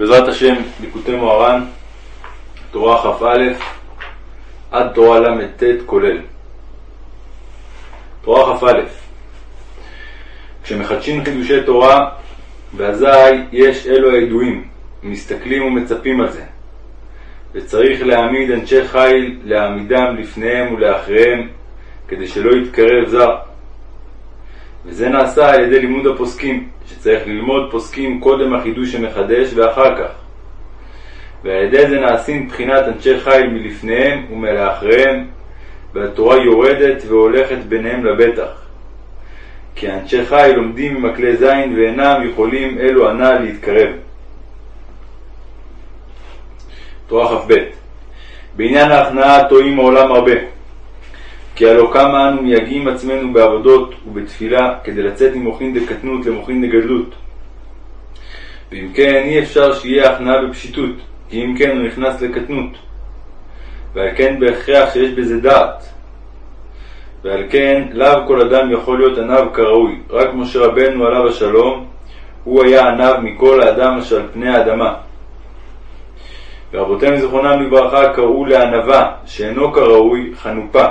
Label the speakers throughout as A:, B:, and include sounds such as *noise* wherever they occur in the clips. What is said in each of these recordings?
A: בעזרת השם, ליקוטי מוהר"ן, תורה כ"א עד תורה ל"ט כולל. תורה כ"א כשמחדשים חידושי תורה, ואזי יש אלו הידועים, מסתכלים ומצפים על זה, וצריך להעמיד אנשי חיל להעמידם לפניהם ולאחריהם, כדי שלא יתקרב זר. וזה נעשה על ידי לימוד הפוסקים, שצריך ללמוד פוסקים קודם החידוש שמחדש ואחר כך. ועל ידי זה נעשים בחינת אנשי חיל מלפניהם ומלאחריהם, והתורה יורדת והולכת ביניהם לבטח. כי אנשי חיל לומדים ממקלי זין ואינם יכולים אלו הנ"ל להתקרב. תורה כ"ב בעניין ההכנעה טועים העולם הרבה. כי הלא כמה אנו מייגעים עצמנו בעבודות ובתפילה כדי לצאת ממוחין דקטנות למוחין דגדלות. ואם כן, אי אפשר שיהיה הכנעה בפשיטות, כי אם כן הוא נכנס לקטנות. ועל כן בהכרח שיש בזה דעת. ועל כן לאו כל אדם יכול להיות עניו כראוי, רק משה רבנו עליו השלום, הוא היה עניו מכל האדם אשר על פני האדמה. ורבותינו זיכרונם לברכה קראו לענווה, שאינו כראוי, חנופה.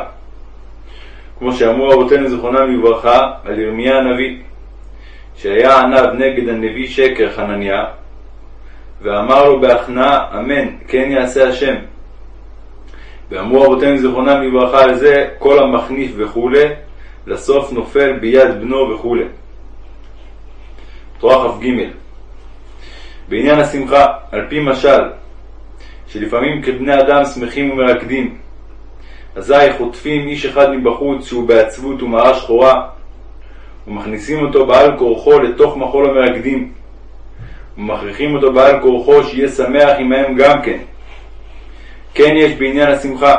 A: כמו שאמרו רבותינו זיכרונם לברכה על ירמיה הנביא, שהיה עניו נגד הנביא שקר חנניה, ואמר לו בהכנעה, אמן, כן יעשה השם. ואמרו רבותינו זיכרונם לברכה על זה, כל המחניף וכולי, לסוף נופל ביד בנו וכולי. תורה כ"ג בעניין השמחה, על פי משל, שלפעמים כבני אדם שמחים ומרקדים, אזי חוטפים איש אחד מבחוץ שהוא בעצבות ומראה שחורה, ומכניסים אותו בעל כורחו לתוך מחול המרקדים, ומכריחים אותו בעל כורחו שיהיה שמח עמהם גם כן. כן יש בעניין השמחה.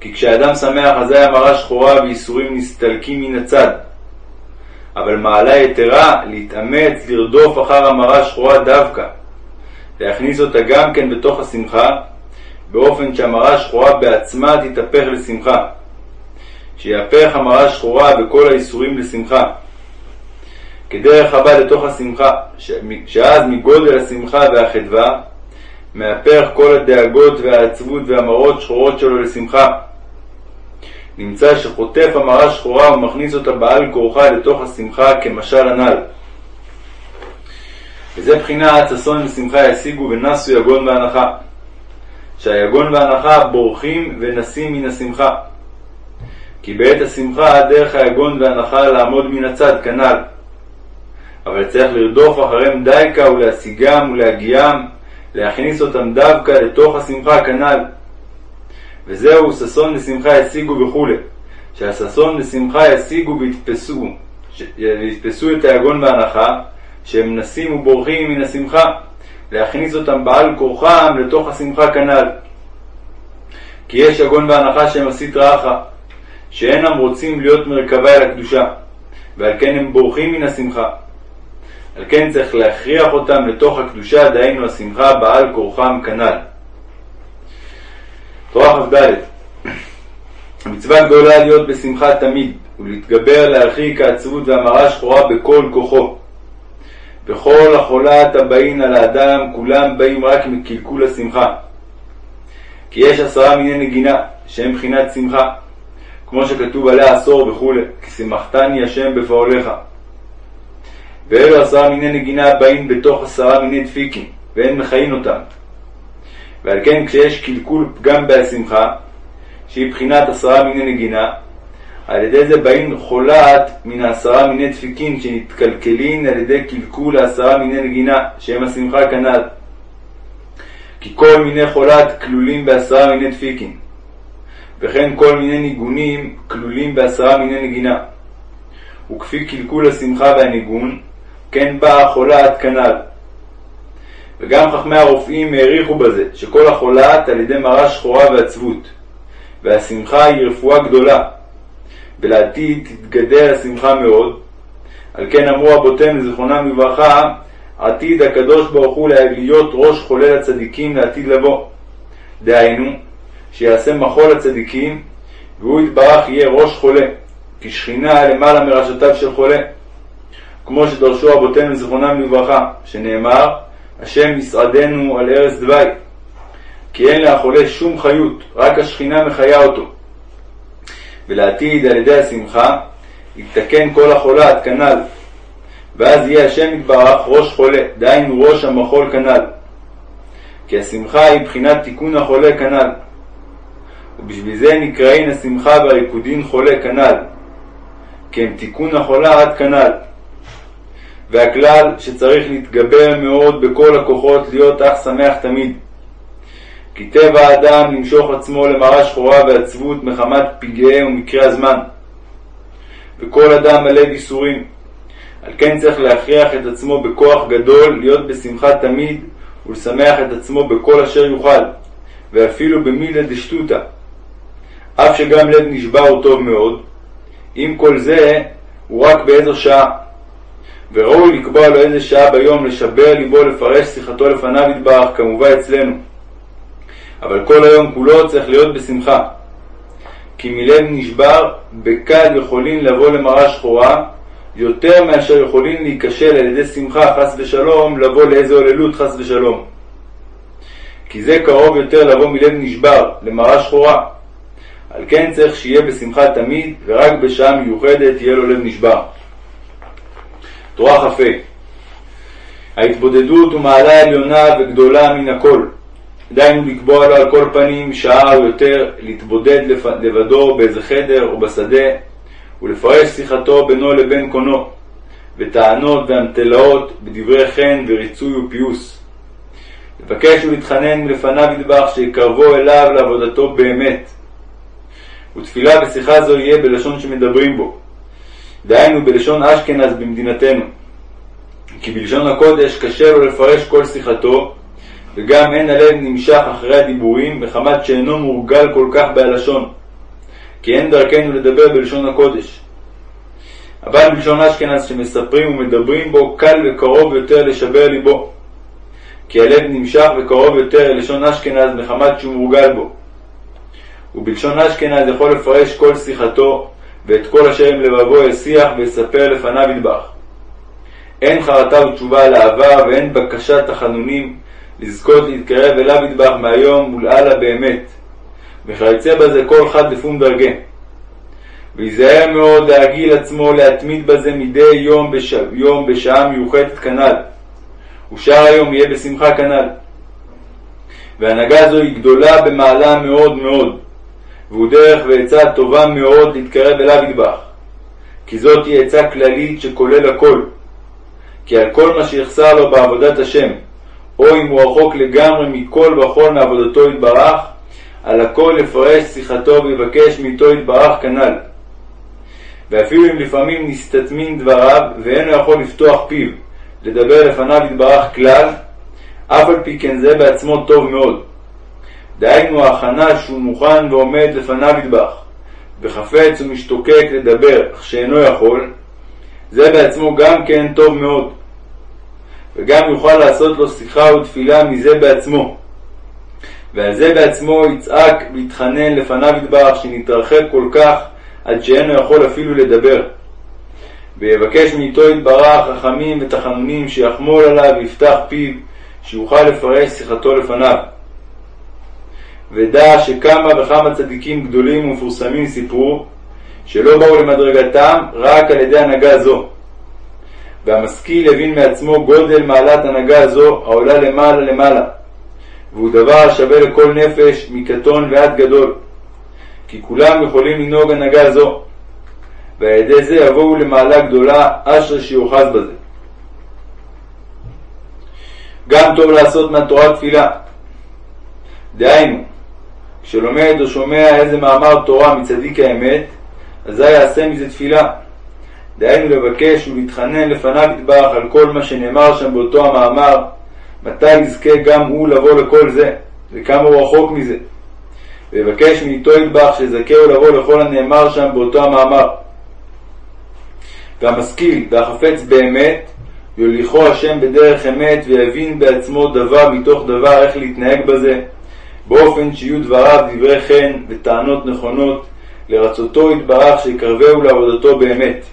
A: כי כשאדם שמח אזי המראה שחורה וייסורים נסתלקים מן הצד. אבל מעלה יתרה להתאמץ לרדוף אחר המראה שחורה דווקא, להכניס אותה גם כן בתוך השמחה, באופן שהמראה השחורה בעצמה תתהפך לשמחה. שיהפך המראה השחורה וכל האיסורים לשמחה. כדרך הבא לתוך השמחה, שאז מגודל השמחה והחדווה, מהפך כל הדאגות והעצבות והמראות שחורות שלו לשמחה. נמצא שחוטף המראה שחורה ומכניס אותה בעל כורחה לתוך השמחה כמשל הנ"ל. וזה בחינת ששון ושמחה ישיגו ונסו יגון והנחה. שהיגון והנחה בורחים ונסים מן השמחה. כי בעת השמחה דרך היגון והנחה לעמוד מן הצד כנ"ל. אבל צריך לרדוף אחריהם דייקה ולהשיגם ולהגיעם, להכניס אותם דווקא לתוך השמחה כנ"ל. וזהו ששון ושמחה ישיגו וכולי. שהששון ושמחה ישיגו ויתפסו, ויתפסו את היגון והנחה, שהם נסים ובורחים מן השמחה. להכניס אותם בעל כורחם לתוך השמחה כנ"ל. כי יש יגון והנחה שהם עשית רעך, שאינם רוצים להיות מרכבה אל הקדושה, ועל כן הם בורחים מן השמחה. על כן צריך להכריח אותם לתוך הקדושה, דהיינו השמחה בעל כורחם כנ"ל. תורה כ"ד המצווה גדולה להיות בשמחה תמיד, ולהתגבר להרחיק העצבות והמרה השחורה בכל כוחו. וכל החולת הבאים על האדם, כולם באים רק מקלקול השמחה. כי יש עשרה מיני נגינה, שהם בחינת שמחה, כמו שכתוב עליה עשור וכולי, כי שמחתני השם בפועליך. ואלו עשרה מיני נגינה באים בתוך עשרה מיני דפיקים, ואין מכהן אותם. ועל כן כשיש קלקול פגם בהשמחה, שהיא בחינת עשרה מיני נגינה, על ידי זה באים חולת מן העשרה מיני דפיקין שנתקלקלין על ידי קלקול העשרה מיני נגינה, שהם השמחה כנ"ל. כי כל מיני חולת כלולים בעשרה מיני דפיקין, וכן כל מיני ניגונים כלולים בעשרה מיני נגינה. וכפי קלקול השמחה והניגון, כן באה החולת כנ"ל. וגם חכמי הרופאים העריכו בזה, שכל החולת על ידי מראה שחורה ועצבות, והשמחה היא רפואה גדולה, ולעתיד תתגדל השמחה מאוד. על כן אמרו רבותינו זיכרונם לברכה, עתיד הקדוש ברוך הוא להיות ראש חולל הצדיקים לעתיד לבוא. דהיינו, שיעשה מחול הצדיקים, והוא יתברך יהיה ראש חולה, כשכינה למעלה מראשותיו של חולה. כמו שדרשו רבותינו זיכרונם לברכה, שנאמר, השם יסעדנו על ערש דווי, כי אין לחולה שום חיות, רק השכינה מחיה אותו. ולעתיד על ידי השמחה יתקן כל החולה עד כנ"ל, ואז יהיה השם יתברך ראש חולה, דהיינו ראש המחול כנ"ל. כי השמחה היא בחינת תיקון החולה כנ"ל. ובשביל זה נקראין השמחה והריקודין חולה כנ"ל, כי הם תיקון החולה עד כנ"ל. והכלל שצריך להתגבר מאוד בכל הכוחות להיות אך שמח תמיד. כי טבע האדם למשוך עצמו למראה שחורה ועצבות מחמת פגעי ומקרי הזמן. וכל אדם מלא ביסורים. על כן צריך להכריח את עצמו בכוח גדול להיות בשמחה תמיד ולשמח את עצמו בכל אשר יוכל, ואפילו במילה דשטותא. אף שגם לב נשבר הוא טוב מאוד, עם כל זה הוא רק באיזו שעה. וראוי לקבוע לו איזה שעה ביום לשבר ליבו לפרש שיחתו לפניו יתברך, כמובן אצלנו. אבל כל היום כולו צריך להיות בשמחה. כי מלב נשבר, בקל יכולים לבוא למראה שחורה, יותר מאשר יכולים להיכשל על ידי שמחה חס ושלום, לבוא לאיזה הוללות חס ושלום. כי זה קרוב יותר לבוא מלב נשבר, למראה שחורה. על כן צריך שיהיה בשמחה תמיד, ורק בשעה מיוחדת יהיה לו לב נשבר. תורה כ"ה ההתבודדות הוא מעלה עליונה וגדולה מן הכל. דהיינו לקבוע לו על כל פנים שעה או יותר להתבודד לבדו באיזה חדר או בשדה ולפרש שיחתו בינו לבין קונו וטענות ואמתלאות בדברי חן וריצוי ופיוס. לבקש ולהתחנן לפניו ידבח שיקרבו אליו לעבודתו באמת. ותפילה בשיחה זו יהיה בלשון שמדברים בו, דהיינו בלשון אשכנז במדינתנו. כי בלשון הקודש קשה לו לפרש כל שיחתו, וגם אין הלב נמשך אחרי הדיבורים, מחמת שאינו מורגל כל כך בהלשון, כי אין דרכנו לדבר בלשון הקודש. אבל בלשון אשכנז שמספרים ומדברים בו, קל וקרוב יותר לשבר ליבו. כי הלב נמשך וקרוב יותר ללשון אשכנז מחמת שהוא מורגל בו. ובלשון אשכנז יכול לפרש כל שיחתו, ואת כל אשר עם לבבו ישיח ויספר לפניו ידבח. אין חרטה ותשובה על העבר, ואין בקשת תחנונים לזכות להתקרב אליו ידבח מהיום ולהלאה באמת. וכיוצא בזה כל חד לפום דרגה. וייזהר מאוד להגיל עצמו להתמיד בזה מדי יום, בש... יום בשעה מיוחדת כנ"ל. ושאר היום יהיה בשמחה כנ"ל. והנהגה זו היא גדולה במעלה מאוד מאוד, והוא דרך ועצה טובה מאוד להתקרב אליו ידבח. כי זאת היא עצה כללית שכולל הכל. כי על כל מה שיחסר לו בעבודת השם, או אם הוא רחוק לגמרי מכל וכל מעבודתו יתברך, על הכל לפרש שיחתו ויבקש מאיתו יתברך כנ"ל. ואפילו אם לפעמים נסתתמים דבריו ואינו יכול לפתוח פיו לדבר לפניו יתברך כלל, אף על פי כן זה בעצמו טוב מאוד. דהיינו ההכנה שהוא מוכן ועומד לפניו יתברך, וחפץ ומשתוקק לדבר, אך שאינו יכול, זה בעצמו גם כן טוב מאוד. וגם יוכל לעשות לו שיחה ותפילה מזה בעצמו. ועל זה בעצמו יצעק ויתחנן לפניו יתברך שנתרחק כל כך עד שאינו יכול אפילו לדבר. ויבקש מאיתו יתברך חכמים ותחנונים שיחמול עליו ויפתח פיו שיוכל לפרש שיחתו לפניו. ודע שכמה וכמה צדיקים גדולים ומפורסמים סיפרו שלא באו למדרגתם רק על ידי הנהגה זו. והמשכיל הבין מעצמו גודל מעלת הנהגה זו העולה למעלה למעלה, והוא דבר השווה לכל נפש מקטון ועד גדול, כי כולם יכולים לנהוג הנהגה זו, ועל ידי זה יבואו למעלה גדולה אשרי שיוחז בזה. גם טוב לעשות מהתורה תפילה. דהיינו, כשלומד או שומע איזה מאמר תורה מצדיק האמת, אזי יעשה מזה תפילה. דהיינו לבקש ולהתחנן לפניו יתברך על כל מה שנאמר שם באותו המאמר, מתי יזכה גם הוא לבוא לכל זה, וכמה הוא רחוק מזה. ויבקש מאיתו יתברך שיזכהו לבוא לכל הנאמר שם באותו המאמר. והמשכיל והחפץ באמת, יוליכו השם בדרך אמת ויבין בעצמו דבר מתוך דבר איך להתנהג בזה, באופן שיהיו דבריו דברי חן וטענות נכונות, לרצותו יתברך שיקרבהו לעבודתו באמת.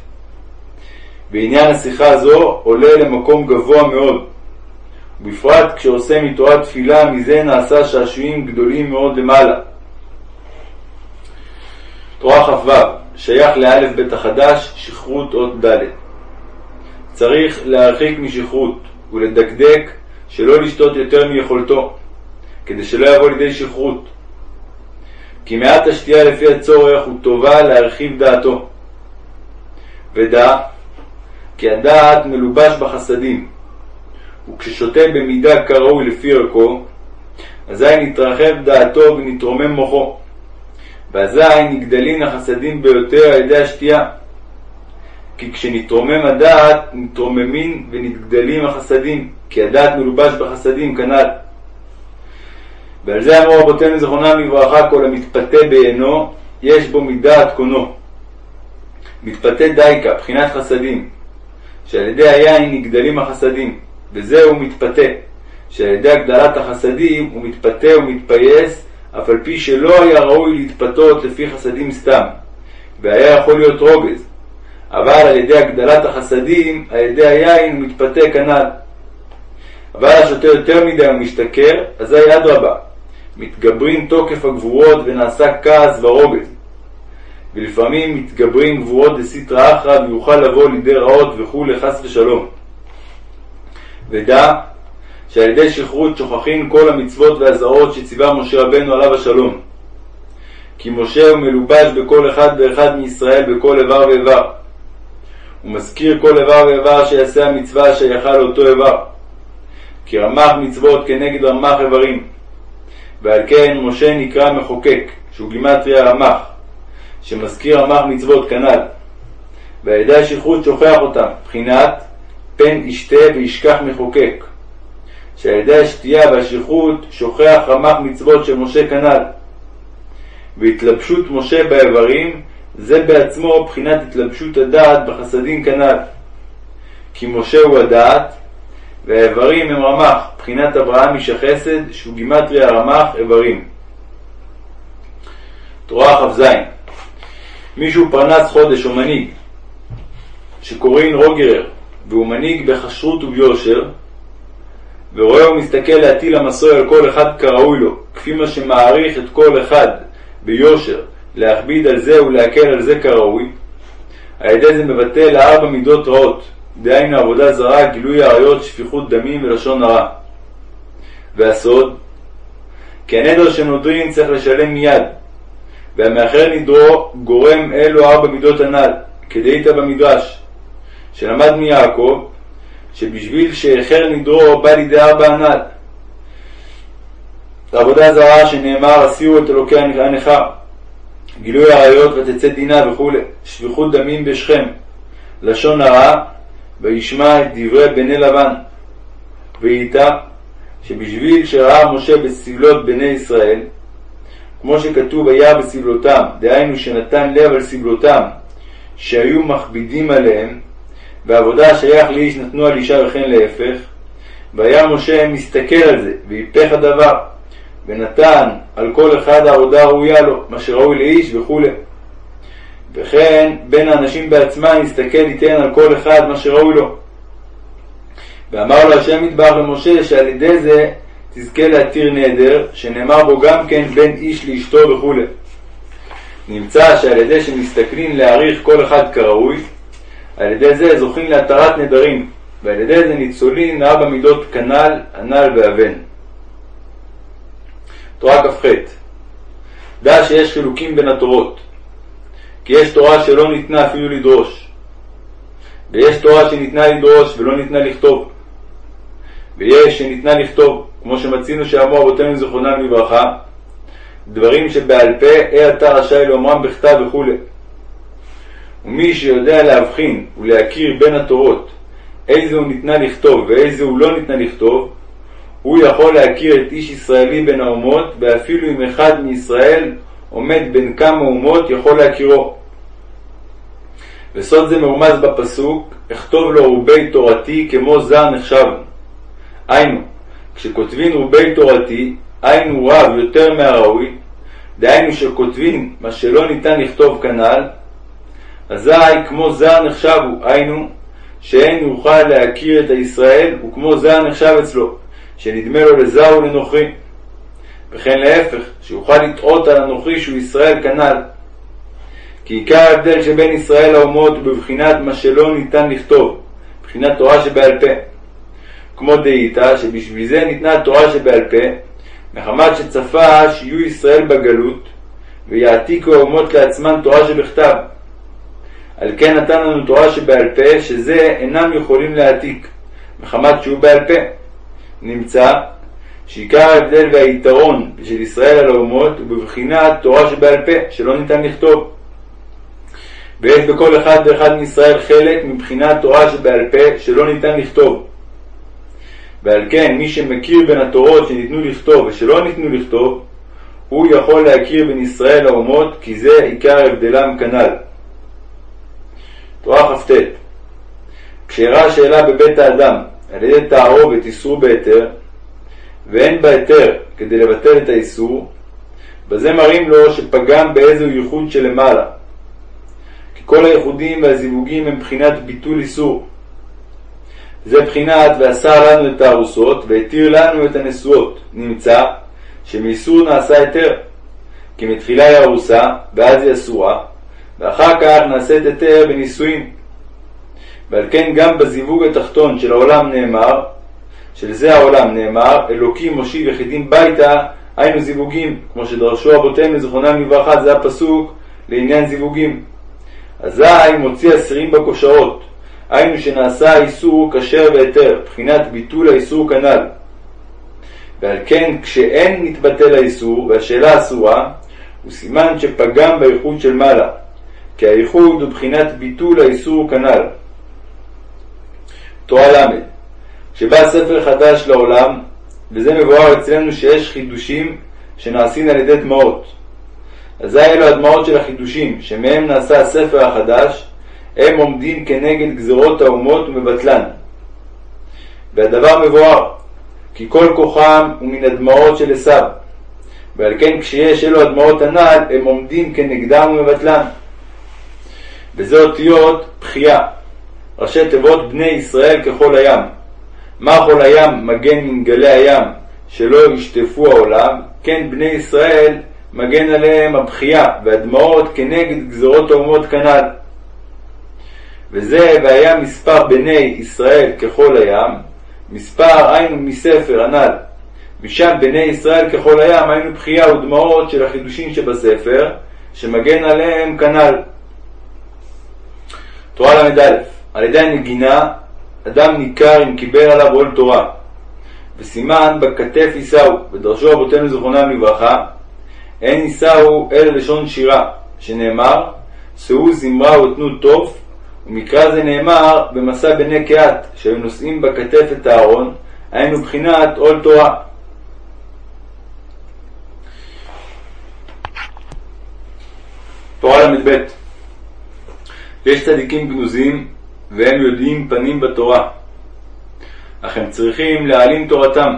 A: ועניין השיחה הזו עולה למקום גבוה מאוד, בפרט כשעושה מתורה תפילה, מזה נעשה שעשועים גדולים מאוד למעלה. תורה כ"ו, שייך לאלף בית החדש, שכרות אות ד'. צריך להרחיק משכרות ולדקדק שלא לשתות יותר מיכולתו, כדי שלא יבוא לידי שכרות. כי מעט השתייה לפי הצורך הוא טובה להרחיב דעתו. ודע כי הדעת מלובש בחסדים, וכששותה במידה כראוי לפי ערכו, אזי נתרחב דעתו ונתרומם מוחו, ואזי נגדלין החסדים ביותר על ידי השתייה. כי כשנתרומם הדעת, נתרוממין ונתגדלים החסדים, כי הדעת מלובש בחסדים כנ"ל. ועל זה אמרו רבותינו זכרונם לברכה, כל המתפתה בעינו, יש בו מדעת קונו. מתפתה דייקה, בחינת חסדים, שעל ידי היין נגדלים החסדים, וזהו מתפתה, שעל ידי הגדלת החסדים הוא מתפתה ומתפייס, אף על פי שלא היה ראוי להתפתות לפי חסדים סתם, והיה יכול להיות רוגז, אבל על ידי הגדלת החסדים, על ידי היין הוא מתפתה כנ"ל. אבל השותה יותר מדי ומשתכר, אזי אדרבה, מתגברים תוקף הגבורות ונעשה כעס ורוגז. ולפעמים מתגברים גבורות דסיטרא אחרא ויוכל לבוא לידי רעות וכולי חס ושלום. ודע שעל ידי שכרות שוכחים כל המצוות והזרות שציווה משה רבנו עליו השלום. כי משה הוא מלובש בכל אחד ואחד מישראל בכל איבר ואיבר. הוא מזכיר כל איבר ואיבר שיעשה המצווה שייכה לאותו איבר. כי רמ"ח מצוות כנגד רמ"ח איברים. ועל כן משה נקרא מחוקק, שהוא גימטריה רמ"ח, שמזכיר רמ"ח מצוות כנ"ל. ועל ידי השכרות שוכח אותם, בחינת פן ישתה וישכח מחוקק. שעל ידי השתייה והשכרות שוכח רמ"ח מצוות של משה כנ"ל. והתלבשות משה באיברים זה בעצמו בחינת התלבשות הדעת בחסדים כנ"ל. כי משה הוא הדעת, והאיברים הם רמ"ח, בחינת אברהם איש החסד, שהוא גימטריה רמ"ח איברים. תורה כ"ז מי שהוא פרנס חודש או מנהיג, שקוראים רוגרר, והוא מנהיג בכשרות וביושר, ורואה ומסתכל להטיל המסוי על כל אחד כראוי לו, כפי מה שמעריך את כל אחד ביושר, להכביד על זה ולהקל על זה כראוי, על ידי זה מבטא לארבע מידות רעות, דהיינו עבודה זרה, גילוי עריות, שפיכות דמים ולשון הרע. והסוד, כי הנדר שנודרין צריך לשלם מיד, והמאחר נדרו גורם אלו ארבע מידות הנ"ל, כדאיתא במדרש, שלמד מיעקב, שבשביל שאיחר נדרו בא לידי ארבע הנ"ל. עבודה זרה שנאמר הסירו את אלוקי הנכר, גילוי עריות ותצא דינה וכו', שפיכות דמים בשכם, לשון הרע, וישמע את דברי בני לבן. ואיתה, שבשביל שראה משה בסבלות בני ישראל, כמו שכתוב היה בסבלותם, דהיינו שנתן לב על סבלותם, שהיו מכבידים עליהם, ועבודה שייך לאיש נתנו על אישה וכן להפך, והיה משה מסתכל על זה, והיפך הדבר, ונתן על כל אחד העבודה הראויה לו, מה שראוי לאיש וכולי. וכן בין האנשים בעצמם יסתכל ייתן על כל אחד מה שראוי לו. ואמר לו השם יתברך למשה שעל ידי זה תזכה להתיר נדר, שנאמר בו גם כן בין איש לאשתו וכולי. נמצא שעל ידי שמסתכלים להעריך כל אחד כראוי, על ידי זה זוכים להתרת נדרים, ועל ידי זה ניצולין ארבע מידות כנ"ל, הנ"ל והבן. תורה כ"ח דע שיש חילוקים בין התורות, כי יש תורה שלא ניתנה אפילו לדרוש, ויש תורה שניתנה לדרוש ולא ניתנה לכתוב, ויש שניתנה לכתוב, כמו שמצינו שאמרו אבותינו זיכרונם לברכה, דברים שבעל פה, אה אתה רשאי לאומרם בכתב וכו'. ומי שיודע להבחין ולהכיר בין התורות איזה הוא ניתנה לכתוב ואיזה הוא לא ניתנה לכתוב, הוא יכול להכיר את איש ישראלי בין האומות, ואפילו אם אחד מישראל עומד בין כמה אומות, יכול להכירו. וסוד זה מרומז בפסוק, אכתוב לו רובי תורתי כמו זר נחשב. היינו, כשכותבים רובי תורתי, היינו רב יותר מהראוי, דהיינו שכותבים מה שלא ניתן לכתוב כנ"ל, אזי כמו זר נחשב הוא, היינו, שאין יוכל להכיר את הישראל, וכמו זר נחשב אצלו, שנדמה לו לזר ולנוכרי. וכן להפך, שיוכל לטעות על הנוכרי שהוא ישראל כנ"ל. כי עיקר ההבדל שבין ישראל לאומות הוא בבחינת מה שלא ניתן לכתוב, בחינת תורה שבעל פה. כמו דאיתא, שבשביל זה ניתנה התורה שבעל פה, מחמת שצפה שיהיו ישראל בגלות, ויעתיקו האומות לעצמן תורה שבכתב. על כן נתן לנו תורה שבעל פה, שזה אינם יכולים להעתיק, מחמת שהוא בעל פה. נמצא שעיקר ההבדל והיתרון של ישראל על האומות הוא בבחינת תורה שבעל פה, שלא ניתן לכתוב. ויש בכל אחד ואחד מישראל חלק מבחינת תורה שבעל פה שלא ניתן לכתוב. ועל כן מי שמכיר בין התורות שניתנו לכתוב ושלא ניתנו לכתוב, הוא יכול להכיר בין ישראל לאומות, כי זה עיקר הבדלם כנ"ל. תורה כ"ט כשאירעה שאלה בבית האדם על ידי תערובת איסור בהיתר, ואין בה היתר כדי לבטל את האיסור, בזה מראים לו שפגם באיזהו ייחוד שלמעלה. כי כל הייחודים והזיווגים הם בחינת ביטול איסור. זה בחינת ואסר לנו את הארוסות והתיר לנו את הנשואות. נמצא שמאיסור נעשה היתר. כי מתחילה היא ארוסה, ואז היא אסורה, ואחר כך נעשית היתר בנישואין. ועל כן גם בזיווג התחתון של העולם נאמר, של זה העולם נאמר, אלוקים מושיב יחידים ביתה, היינו זיווגים, כמו שדרשו רבותינו זכרונם לברכה, זה הפסוק לעניין זיווגים. אזי מוציא אסירים בכושרות, היינו שנעשה האיסור כשר והיתר, בחינת ביטול האיסור כנ"ל. ועל כן כשאין מתבטל האיסור והשאלה אסורה, הוא סימן שפגם בייחוד של מעלה, כי הייחוד הוא בחינת ביטול האיסור כנ"ל. תורה ל' כשבא ספר חדש לעולם, וזה מבואר אצלנו שיש חידושים שנעשים על ידי דמעות. אזי אלו הדמעות של החידושים, שמהם נעשה הספר החדש, הם עומדים כנגד גזרות האומות ומבטלן. והדבר מבואר, כי כל כוחם הוא מן הדמעות של עשיו, ועל כן כשיש אלו הדמעות הנ"ל, הם עומדים כנגדם ומבטלן. וזה אותיות בחייה, ראשי תיבות בני ישראל ככל הים. מה כל הים מגן מן גלי הים, שלא ישטפו העולם, כן בני ישראל מגן עליהם הבכייה והדמעות כנגד גזרות האומות כנ"ל. וזה והיה מספר בני ישראל ככל הים, מספר היינו מספר הנ"ל. משם בני ישראל ככל הים היינו בכייה ודמעות של החידושים שבספר, שמגן עליהם כנ"ל. תורה ל"א על ידי הנגינה אדם ניכר אם קיבל עליו עול תורה, וסימן בכתף יישאו, ודרשו רבותינו זכרונם לברכה, אין יישאו אלא לשון שירה, שנאמר, שאו זמרה ותנו תוף, ומקרא זה נאמר במסע בני קהת, שהיו נושאים בכתף את הארון, היינו בחינת עול תורה. תורה ל"ב יש צדיקים גנוזים והם יודעים פנים בתורה, אך הם צריכים להעלים תורתם.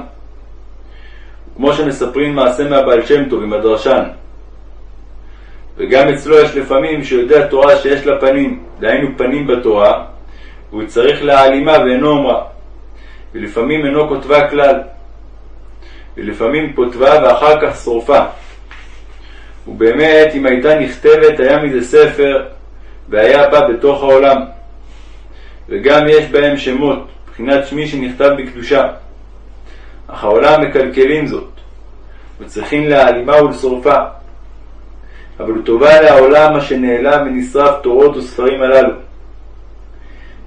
A: כמו שמספרים מעשה מהבעל שם טוב עם הדרשן. וגם אצלו יש לפעמים שיודע תורה שיש לה פנים, דהיינו פנים בתורה, והוא צריך להעלימה ואינו אומרה. ולפעמים אינו כותבה כלל. ולפעמים כותבה ואחר כך שרופה. ובאמת, אם הייתה נכתבת, היה מזה ספר, והיה בא בתוך העולם. וגם יש בהם שמות, מבחינת שמי שנכתב בקדושה. אך העולם מקלקלים זאת, וצריכים להעלימה ולשרופה. אבל טובה לעולם מה שנעלם ונשרף תורות וספרים הללו.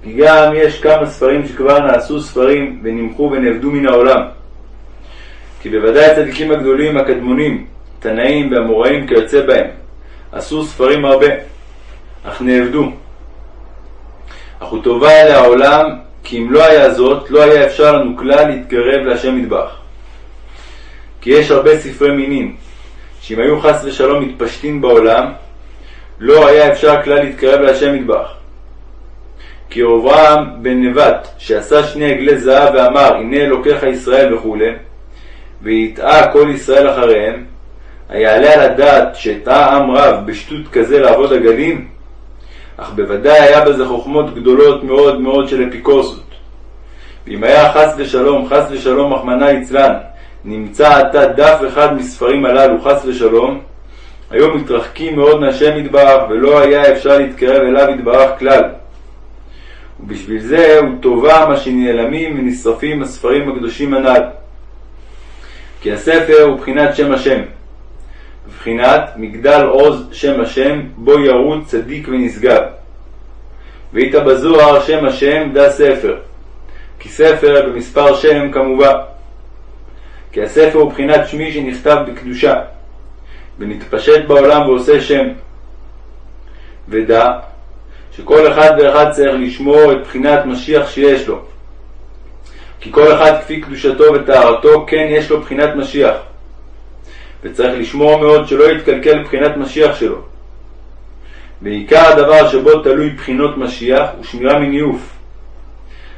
A: כי גם יש כמה ספרים שכבר נעשו ספרים ונמחו ונאבדו מן העולם. כי בוודאי הצדיקים הגדולים הקדמונים, תנאים והמוראים כיוצא בהם, עשו ספרים הרבה, אך נאבדו. אך הוא טובה אל העולם, כי אם לא היה זאת, לא היה אפשר לנו כלל להתקרב להשם מטבח. כי יש הרבה ספרי מינים, שאם היו חס ושלום מתפשטים בעולם, לא היה אפשר כלל להתקרב להשם מטבח. כי אברהם בן נבט, שעשה שני עגלי זהב ואמר, הנה אלוקיך ישראל וכו', ויטעה כל ישראל אחריהם, היעלה על הדעת שטעה עם רב בשטות כזה לעבוד עגלים? אך בוודאי היה בזה חוכמות גדולות מאוד מאוד של אפיקורסות. ואם היה חס ושלום, חס ושלום, רחמנא ליצלן, נמצא עתה דף אחד מספרים הללו, חס ושלום, היו מתרחקים מאוד מהשם יתברך, ולא היה אפשר להתקרב אליו יתברך כלל. ובשביל זה הוא טובה מה שנעלמים ונשרפים הספרים הקדושים הנ"ל. כי הספר הוא בחינת שם השם, בחינת מגדל עוז שם השם, בו ירוץ צדיק ונשגב. והיית בזוהר שם השם דה ספר, כי ספר במספר שם כמובן. כי הספר הוא בחינת שמי שנכתב בקדושה, ונתפשט בעולם ועושה שם. ודע שכל אחד ואחד צריך לשמור את בחינת משיח שיש לו. כי כל אחד כפי קדושתו וטהרתו כן יש לו בחינת משיח. וצריך לשמור מאוד שלא יתקלקל בחינת משיח שלו. ועיקר הדבר שבו תלוי בחינות משיח הוא שמירה מניאוף.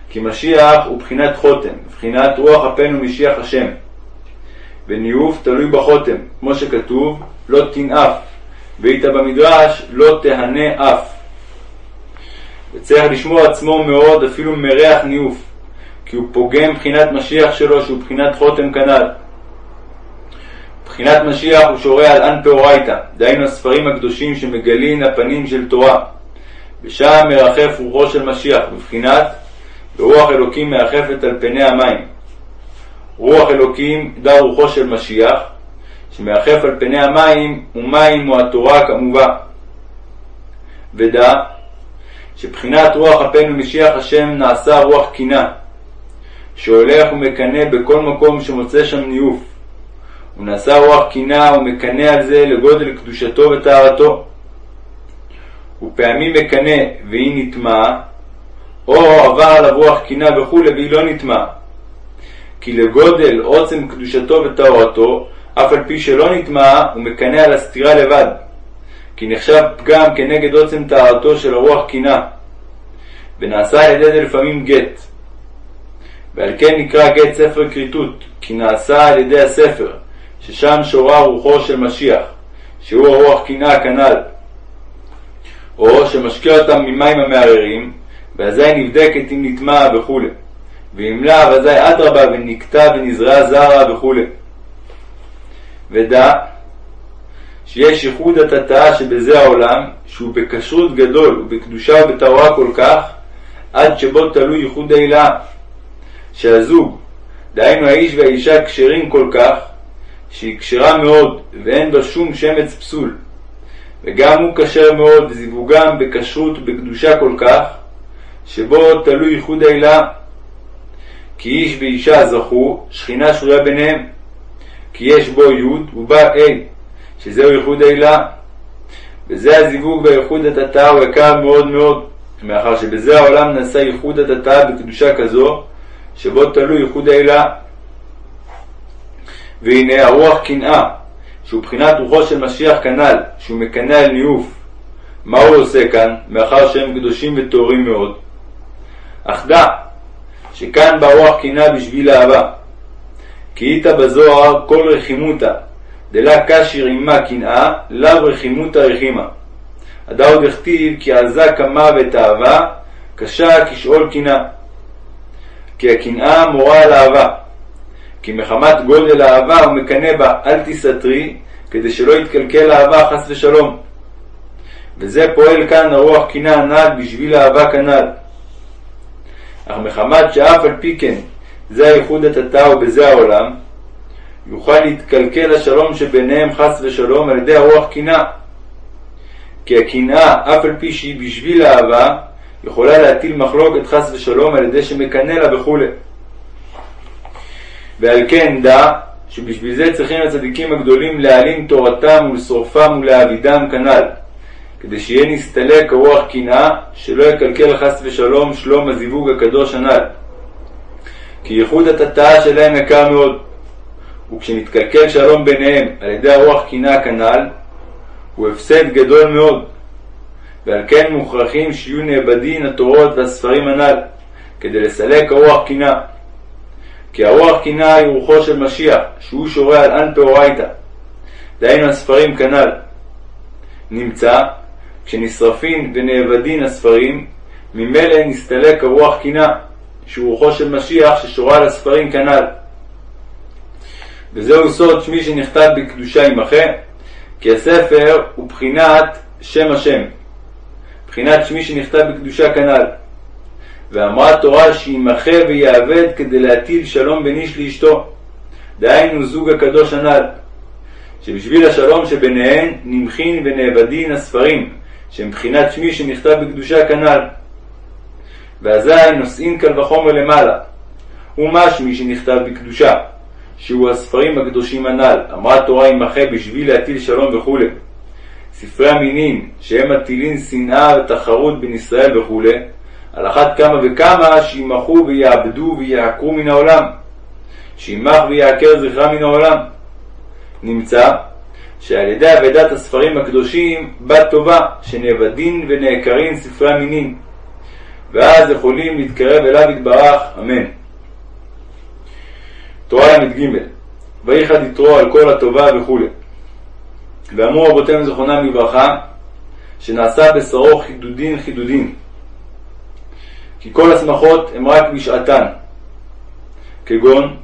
A: כי משיח הוא בחינת חותם, בחינת רוח אפנו משיח השם. וניאוף תלוי בחותם, כמו שכתוב, לא תנאף, והיית במדרש, לא תהנה אף. וצריך לשמור עצמו מאוד אפילו מריח ניאוף, כי הוא פוגם בחינת משיח שלו שהוא בחינת חותם כנ"ל. בחינת משיח הוא שורה על אנ פאורייתא, דהיינו הספרים הקדושים שמגלין הפנים של תורה, ושם מרחף רוחו של משיח, בבחינת ורוח אלוקים מרחפת על פני המים. רוח אלוקים דה רוחו של משיח, שמרחף על פני המים, ומים הוא התורה כמובן. ודע שבחינת רוח אפנו משיח השם נעשה רוח קינה, שהולך ומקנא בכל מקום שמוצא שם ניאוף. הוא נעשה רוח קינה ומקנא על זה לגודל קדושתו וטהרתו. ופעמים מקנא והיא נטמעה, או עבר עליו רוח קינה וכולי והיא לא נטמעה. כי לגודל עוצם קדושתו וטהרתו, אף על פי שלא נטמעה, הוא מקנא על הסתירה לבד. כי נחשב פגם כנגד עוצם טהרתו של הרוח קינה. ונעשה על ידי זה לפעמים גט. ועל כן נקרא גט ספר כריתות, כי נעשה על ידי הספר, ששם שורה רוחו של משיח, שהוא הרוח קינה כנ"ל. או שמשקה אותם ממים המערערים, ואזי נבדקת אם נטמע וכו'. ואם לאו, אזי אדרבה ונקטע ונזרעה זרע וכו'. ודע שיש ייחוד התתאה שבזה העולם, שהוא בכשרות גדול ובקדושה ובטהרה כל כך, עד שבו תלוי ייחוד העילה, שהזוג, דהיינו האיש והאישה כשרים כל כך, שהיא כשרה מאוד ואין בה שום שמץ פסול, וגם הוא כשר מאוד וזיווגם בכשרות ובקדושה כל כך, שבו תלוי ייחוד העילה. כי איש ואישה זכו, שכינה שרויה ביניהם, כי יש בו י' ובה ה', שזהו ייחוד העילה. וזה הזיווג והייחוד התתא הוא יקר מאוד מאוד, מאחר שבזה העולם נעשה ייחוד התתא בקדושה כזו, שבו תלוי ייחוד העילה. והנה הרוח קנאה, שהוא בחינת רוחו של משיח כנ"ל, שהוא מקנא על ניאוף. מה הוא עושה כאן, מאחר שהם קדושים וטהורים מאוד? אך דע, שכאן בא רוח קנאה בשביל אהבה. כי איתה בזוהר כל רחימותא, דלה קשיר עמה קנאה, לאו רחימותא רחימה. הדאוד דכתיב כי עזה כמוות אהבה, קשה כשאול קנאה. כי הקנאה מורה על אהבה. כי מחמת גודל האהבה הוא מקנא בה, אל תסתרי, כדי שלא יתקלקל האהבה חס ושלום. וזה פועל כאן הרוח קנאה הנ"ל בשביל אהבה כנ"ל. אך מחמת שאף על פי כן זה הייחוד התתא ובזה העולם, יוכל להתקלקל השלום שביניהם חס ושלום על ידי הרוח קנאה. כי הקנאה, אף על פי שהיא בשביל האהבה, יכולה להטיל מחלוקת חס ושלום על ידי שמקנא לה וכולי. ועל כן דע שבשביל זה צריכים הצדיקים הגדולים להעלים תורתם ולשרופם ולהעבידם כנ"ל, כדי שיהיה נסתלק הרוח קנאה, שלא יקלקל חס ושלום שלום הזיווג הקדוש הנ"ל. כי ייחוד התתאה שלהם יקר מאוד, וכשנתקלקל שלום ביניהם על ידי הרוח קנאה כנ"ל, הוא הפסד גדול מאוד, ועל כן מוכרחים שיהיו נאבדין התורות והספרים הנ"ל, כדי לסלק הרוח קנאה. כי הרוח קנאה היא רוחו של משיח, שהוא שורה על אנ פאורייתא, דהיינו הספרים כנ"ל. נמצא, כשנשרפין ונאבדין הספרים, ממילא נסתלק הרוח קנאה, שהוא רוחו של משיח ששורה על הספרים כנ"ל. וזהו סוד שמי שנכתב בקדושה עמכם, כי הספר הוא בחינת שם השם, בחינת שמי שנכתב בקדושה כנ"ל. ואמרה תורה שימחה ויעבד כדי להטיל שלום בין איש לאשתו, דהיינו זוג הקדוש הנ"ל, שבשביל השלום שביניהן נמחין ונאבדין הספרים, שהם בחינת שמי שנכתב בקדושה כנ"ל. ואזי נושאין קל וחומר למעלה. ומה שמי שנכתב בקדושה, שהוא הספרים הקדושים הנ"ל, אמרה תורה עמכם בשביל להטיל שלום וכו'. ספרי המינים, שהם מטילין שנאה ותחרות בין ישראל וכו', על אחת כמה וכמה שימחו ויעבדו ויעקרו מן העולם, שימח ויעקר זכרה מן העולם. נמצא שעל ידי אבדת הספרים הקדושים בת טובה, שנאבדין ונעקרין ספרי המינים, ואז יכולים להתקרב אליו יתברך, אמן. תורה ל"ג ויחד יתרו על כל הטובה וכו'. ואמרו רבותינו זכרונם לברכה, שנעשה בשרו חידודין חידודין. כי כל השמחות הן רק בשעתן. כגון,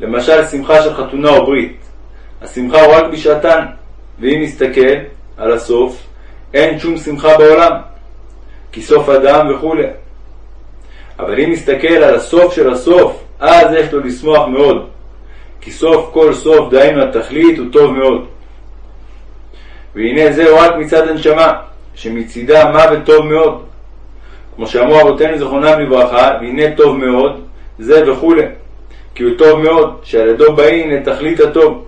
A: למשל שמחה של חתונה או ברית. השמחה הוא רק בשעתן, ואם נסתכל על הסוף, אין שום שמחה בעולם, כי סוף אדם וכולי. אבל אם נסתכל על הסוף של הסוף, אז יש לו לשמוח מאוד, כי סוף כל סוף, דהיינו התכלית, הוא טוב מאוד. והנה זהו רק מצד הנשמה, שמצידה מוות טוב מאוד. כמו שאמרו אבותינו זכרונם לברכה, והנה טוב מאוד, זה וכולי. כי הוא טוב מאוד, שעל ידו באים לתכלית הטוב.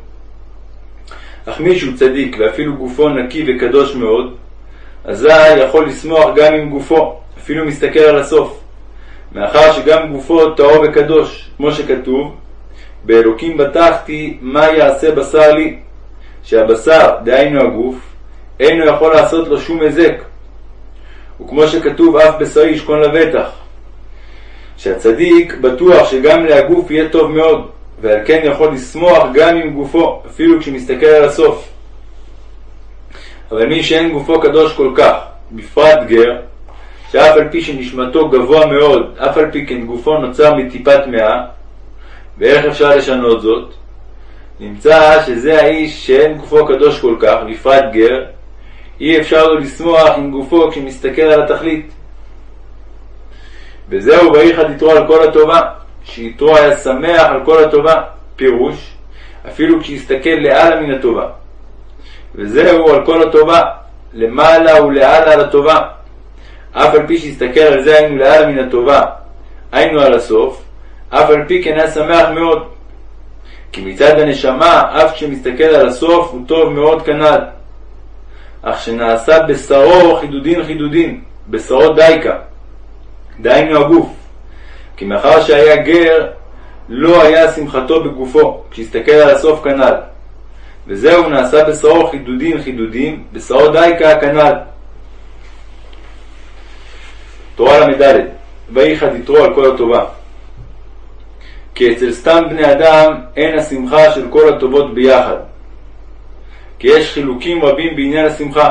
A: אך מי שהוא צדיק ואפילו גופו נקי וקדוש מאוד, אזי יכול לשמוח גם עם גופו, אפילו מסתכל על הסוף. מאחר שגם גופו טהור וקדוש, כמו שכתוב, באלוקים בטחתי מה יעשה בשר לי, שהבשר, דהיינו הגוף, אינו יכול לעשות לו שום היזק. וכמו שכתוב אף בשרי ישכון לבטח, שהצדיק בטוח שגם להגוף יהיה טוב מאוד, ועל כן יכול לשמוח גם עם גופו, אפילו כשמסתכל על הסוף. אבל מי שאין גופו קדוש כל כך, בפרט גר, שאף על פי שנשמתו גבוה מאוד, אף על פי כן גופו נוצר מטיפת מאה, ואיך אפשר לשנות זאת? נמצא שזה האיש שאין גופו קדוש כל כך, בפרט גר, אי אפשר לו לשמוח עם גופו כשמסתכל על התכלית. וזהו ויחד יתרו על כל הטובה, שיתרו היה שמח על כל הטובה, פירוש, אפילו כשיסתכל לאלה מן הטובה. וזהו על כל הטובה, למעלה ולאלה על הטובה. אף על פי שיסתכל על זה היינו לאלה מן הטובה, היינו על הסוף, אף על פי כן היה שמח מאוד. כי מצד הנשמה, אף כשמסתכל על הסוף, הוא טוב מאוד כנ"ל. אך שנעשה בשרו חידודין חידודין, בשרו דייקה, דהיינו הגוף. כי מאחר שהיה גר, לא היה שמחתו בגופו, כשהסתכל על הסוף כנ"ל. וזהו נעשה בשרו חידודין חידודין, בשרו דייקה כנ"ל. תורה ל"ד ויחד יתרו על כל הטובה. כי אצל סתם בני אדם אין השמחה של כל הטובות ביחד. כי יש חילוקים רבים בעניין השמחה.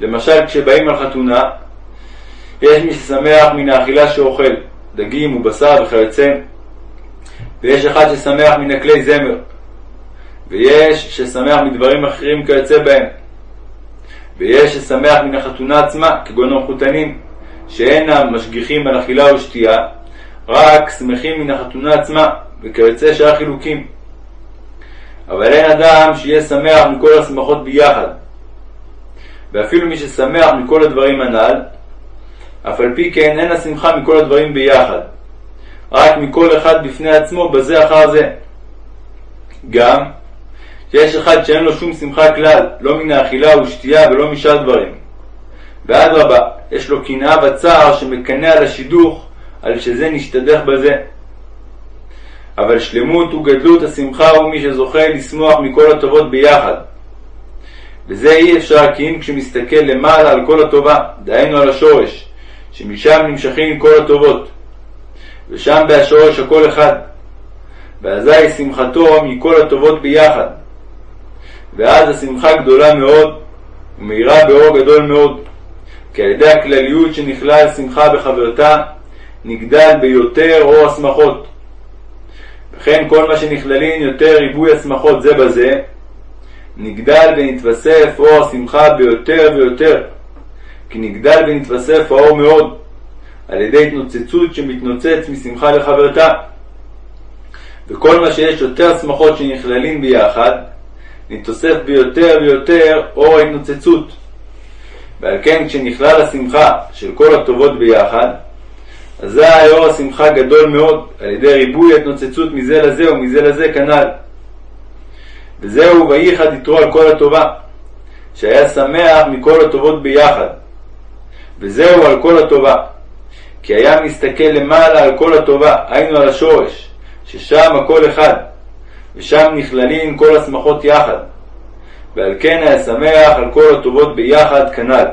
A: למשל, כשבאים על חתונה, יש מי ששמח מן האכילה שאוכל, דגים ובשר וכיוצא, ויש אחד ששמח מן הכלי זמר, ויש ששמח מדברים אחרים כיוצא בהם, ויש ששמח מן החתונה עצמה, כגון המחותנים, שאינם משגיחים על אכילה או שתייה, רק שמחים מן החתונה עצמה, וכיוצא שאר חילוקים. אבל אין אדם שיהיה שמח מכל השמחות ביחד. ואפילו מי ששמח מכל הדברים הנ"ל, אף על פי כן אין השמחה מכל הדברים ביחד. רק מכל אחד בפני עצמו בזה אחר זה. גם שיש אחד שאין לו שום שמחה כלל, לא מן האכילה ושתייה ולא משאר דברים. ואדרבה, יש לו קנאה וצער שמקנא על השידוך, על שזה נשתדך בזה. אבל שלמות וגדלות השמחה הוא מי שזוכה לשמוח מכל הטובות ביחד. וזה אי אפשר כי אם כשמסתכל למעלה על כל הטובה, דהיינו על השורש, שמשם נמשכים כל הטובות, ושם בהשורש הכל אחד, ואזי שמחתו מכל הטובות ביחד. ואז השמחה גדולה מאוד, ומאירה באור גדול מאוד, כי על ידי הכלליות שנכלל שמחה בחברתה, נגדל ביותר אור השמחות. וכן כל מה שנכללים יותר ריבוי השמחות זה בזה, נגדל ונתווסף אור השמחה ביותר ויותר, כי נגדל ונתווסף האור מאוד, על ידי התנוצצות שמתנוצץ משמחה לחברתה. וכל מה שיש יותר שמחות שנכללים ביחד, נתוסף ביותר ויותר אור ההתנוצצות. ועל כן כשנכלל השמחה של כל הטובות ביחד, אזי אור השמחה גדול מאוד, על ידי ריבוי התנוצצות מזה לזה ומזה לזה כנ"ל. וזהו וייחד יתרו על כל הטובה, שהיה שמח מכל הטובות ביחד. וזהו על כל הטובה, כי היה מסתכל למעלה על כל הטובה, היינו על השורש, ששם הכל אחד, ושם נכללים כל השמחות יחד, ועל כן היה שמח על כל הטובות ביחד כנ"ל.